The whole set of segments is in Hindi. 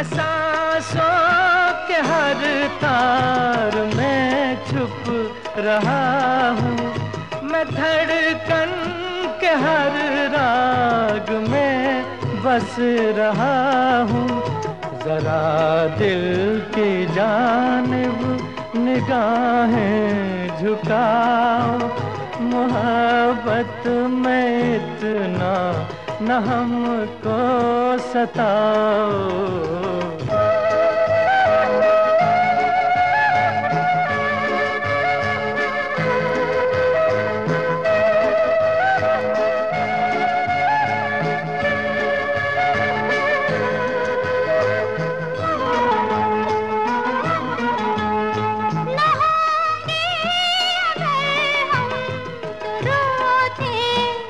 मैं सांसों के हर तार में छुप रहा हूँ। मैं धड़कन के हर राग में बस रहा हूँ। जरा दिल की जानब निगाहें झुकाओ मोहब्बत में इतना न हमको सताओ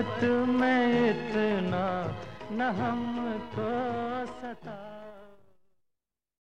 मोहब्बत में इतना न हमको सता